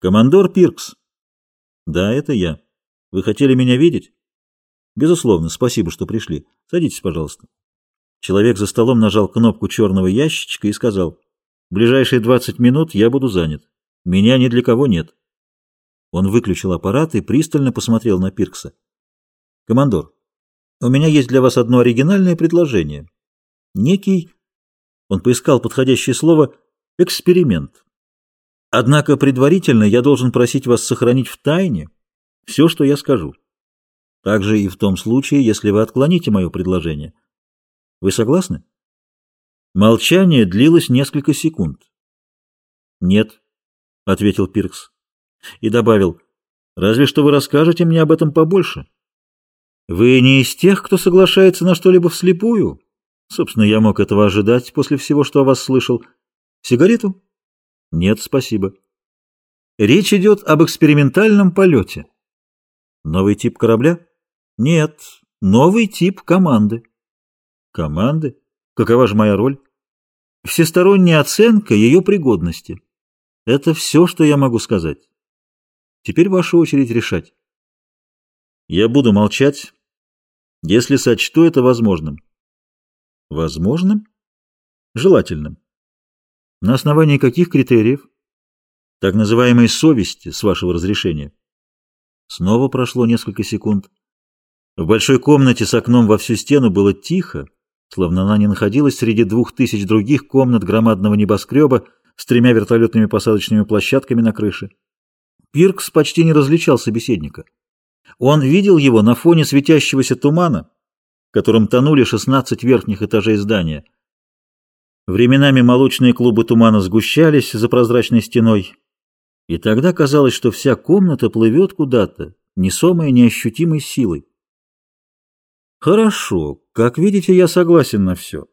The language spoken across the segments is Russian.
Командор Пиркс. Да, это я. Вы хотели меня видеть? Безусловно, спасибо, что пришли. Садитесь, пожалуйста. Человек за столом нажал кнопку черного ящичка и сказал, «В ближайшие 20 минут я буду занят. Меня ни для кого нет». Он выключил аппарат и пристально посмотрел на Пиркса. «Командор, у меня есть для вас одно оригинальное предложение. Некий, он поискал подходящее слово, эксперимент. Однако предварительно я должен просить вас сохранить в тайне все, что я скажу. Также и в том случае, если вы отклоните мое предложение. Вы согласны? Молчание длилось несколько секунд. «Нет», — ответил Пиркс. И добавил, «Разве что вы расскажете мне об этом побольше. Вы не из тех, кто соглашается на что-либо вслепую? Собственно, я мог этого ожидать после всего, что о вас слышал. Сигарету? Нет, спасибо. Речь идет об экспериментальном полете. Новый тип корабля? Нет, новый тип команды. Команды? Какова же моя роль? Всесторонняя оценка ее пригодности. Это все, что я могу сказать. Теперь ваша очередь решать. Я буду молчать, если сочту это возможным. Возможным? Желательным. На основании каких критериев? Так называемой совести, с вашего разрешения. Снова прошло несколько секунд. В большой комнате с окном во всю стену было тихо, словно она не находилась среди двух тысяч других комнат громадного небоскреба с тремя вертолетными посадочными площадками на крыше. Пиркс почти не различал собеседника. Он видел его на фоне светящегося тумана, в котором тонули 16 верхних этажей здания — Временами молочные клубы тумана сгущались за прозрачной стеной, и тогда казалось, что вся комната плывет куда-то, несомая неощутимой силой. Хорошо, как видите, я согласен на все.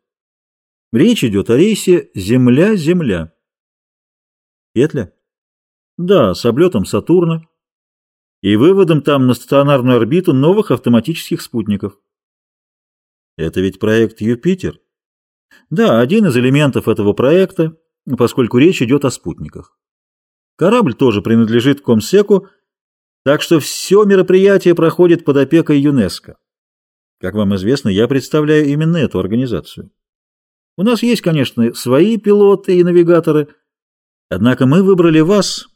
Речь идет о рейсе «Земля-Земля». Петля? Да, с облетом Сатурна и выводом там на стационарную орбиту новых автоматических спутников. Это ведь проект «Юпитер». Да, один из элементов этого проекта, поскольку речь идет о спутниках. Корабль тоже принадлежит Комсеку, так что все мероприятие проходит под опекой ЮНЕСКО. Как вам известно, я представляю именно эту организацию. У нас есть, конечно, свои пилоты и навигаторы, однако мы выбрали вас,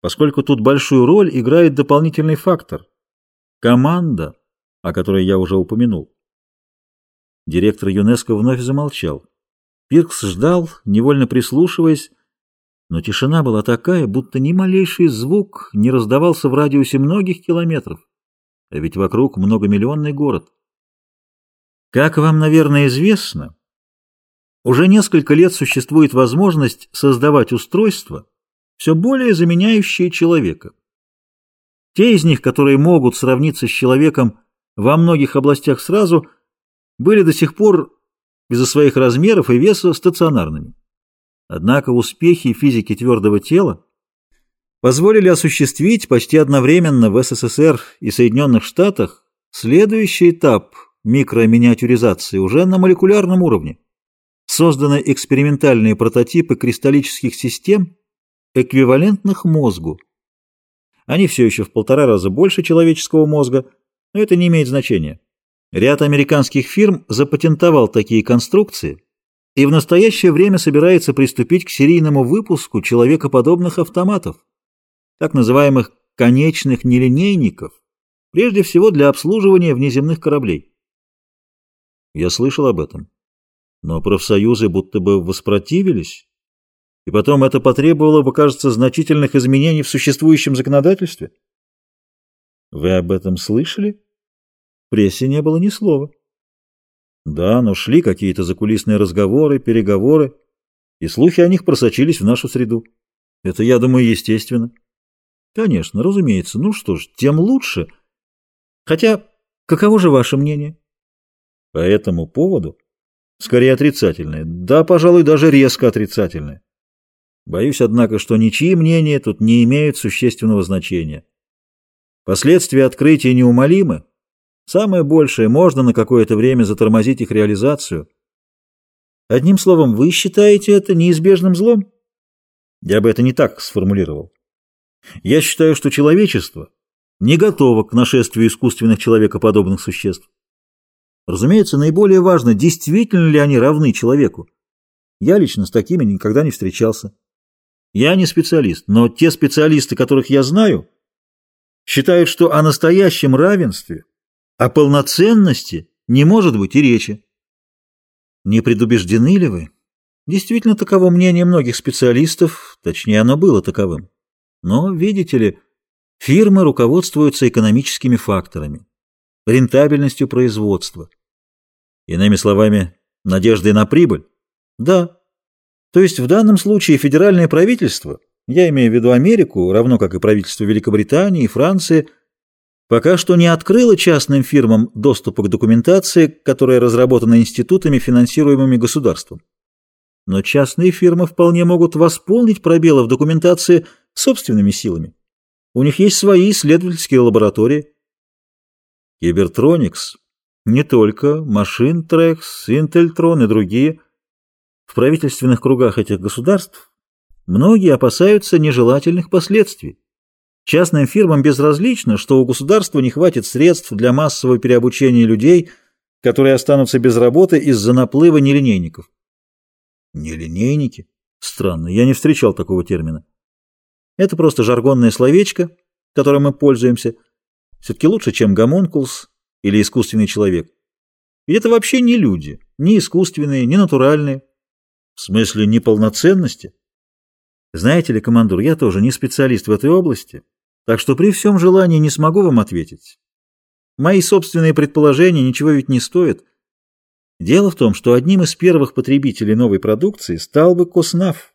поскольку тут большую роль играет дополнительный фактор – команда, о которой я уже упомянул. Директор ЮНЕСКО вновь замолчал. Пиркс ждал, невольно прислушиваясь, но тишина была такая, будто ни малейший звук не раздавался в радиусе многих километров, а ведь вокруг многомиллионный город. Как вам, наверное, известно, уже несколько лет существует возможность создавать устройства, все более заменяющие человека. Те из них, которые могут сравниться с человеком во многих областях сразу – были до сих пор из-за своих размеров и веса стационарными. Однако успехи физики твердого тела позволили осуществить почти одновременно в СССР и Соединенных Штатах следующий этап микроминиатюризации уже на молекулярном уровне. Созданы экспериментальные прототипы кристаллических систем, эквивалентных мозгу. Они все еще в полтора раза больше человеческого мозга, но это не имеет значения. Ряд американских фирм запатентовал такие конструкции и в настоящее время собирается приступить к серийному выпуску человекоподобных автоматов, так называемых конечных нелинейников, прежде всего для обслуживания внеземных кораблей. Я слышал об этом. Но профсоюзы будто бы воспротивились, и потом это потребовало бы, кажется, значительных изменений в существующем законодательстве. Вы об этом слышали? Прессе не было ни слова. Да, но шли какие-то закулисные разговоры, переговоры, и слухи о них просочились в нашу среду. Это, я думаю, естественно. Конечно, разумеется. Ну что ж, тем лучше. Хотя, каково же ваше мнение? По этому поводу? Скорее отрицательное. Да, пожалуй, даже резко отрицательное. Боюсь, однако, что ничьи мнения тут не имеют существенного значения. Последствия открытия неумолимы, Самое большее, можно на какое-то время затормозить их реализацию. Одним словом, вы считаете это неизбежным злом? Я бы это не так сформулировал. Я считаю, что человечество не готово к нашествию искусственных человекоподобных существ. Разумеется, наиболее важно, действительно ли они равны человеку. Я лично с такими никогда не встречался. Я не специалист, но те специалисты, которых я знаю, считают, что о настоящем равенстве, о полноценности не может быть и речи. Не предубеждены ли вы? Действительно, таково мнение многих специалистов, точнее, оно было таковым. Но, видите ли, фирмы руководствуются экономическими факторами, рентабельностью производства. Иными словами, надеждой на прибыль? Да. То есть в данном случае федеральное правительство, я имею в виду Америку, равно как и правительство Великобритании и Франции, пока что не открыло частным фирмам доступа к документации, которая разработана институтами, финансируемыми государством. Но частные фирмы вполне могут восполнить пробелы в документации собственными силами. У них есть свои исследовательские лаборатории. Кибертроникс, не только, Машинтрекс, Интельтрон и другие. В правительственных кругах этих государств многие опасаются нежелательных последствий. Частным фирмам безразлично, что у государства не хватит средств для массового переобучения людей, которые останутся без работы из-за наплыва нелинейников. Нелинейники? Странно, я не встречал такого термина. Это просто жаргонное словечко, которым мы пользуемся. Все-таки лучше, чем гомункулс или искусственный человек. И это вообще не люди, ни искусственные, ни натуральные. В смысле неполноценности? Знаете ли, командор, я тоже не специалист в этой области, так что при всем желании не смогу вам ответить. Мои собственные предположения ничего ведь не стоят. Дело в том, что одним из первых потребителей новой продукции стал бы Коснав.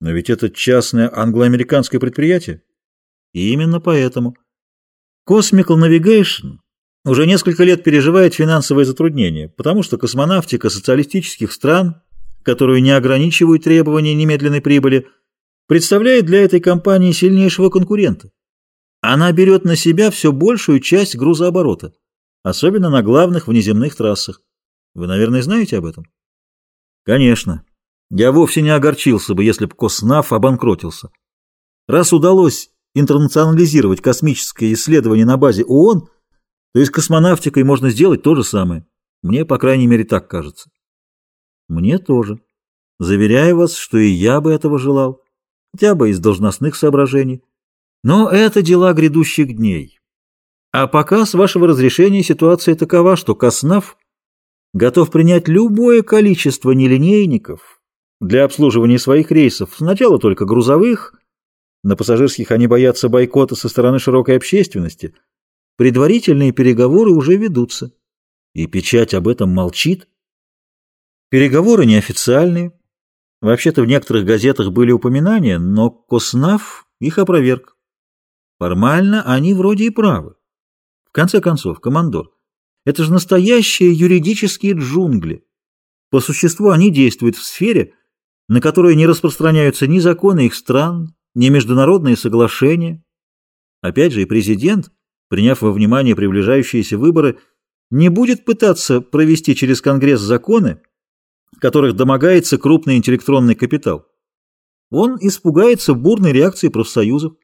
Но ведь это частное англо-американское предприятие. И именно поэтому. Cosmical Navigation уже несколько лет переживает финансовые затруднения, потому что космонавтика социалистических стран, которую не ограничивают требования немедленной прибыли, представляет для этой компании сильнейшего конкурента. Она берет на себя все большую часть грузооборота, особенно на главных внеземных трассах. Вы, наверное, знаете об этом? Конечно. Я вовсе не огорчился бы, если бы Коснав обанкротился. Раз удалось интернационализировать космическое исследование на базе ООН, то и с космонавтикой можно сделать то же самое. Мне, по крайней мере, так кажется. Мне тоже. Заверяю вас, что и я бы этого желал, хотя бы из должностных соображений. Но это дела грядущих дней. А пока, с вашего разрешения, ситуация такова, что Коснав готов принять любое количество нелинейников, для обслуживания своих рейсов, сначала только грузовых, на пассажирских они боятся бойкота со стороны широкой общественности. Предварительные переговоры уже ведутся. И печать об этом молчит. Переговоры неофициальные. Вообще-то в некоторых газетах были упоминания, но Коснав их опроверг. Формально они вроде и правы. В конце концов, командор, это же настоящие юридические джунгли. По существу они действуют в сфере, на которые не распространяются ни законы их стран, ни международные соглашения. Опять же, и президент, приняв во внимание приближающиеся выборы, не будет пытаться провести через Конгресс законы, которых домогается крупный интеллектронный капитал. Он испугается бурной реакции профсоюзов.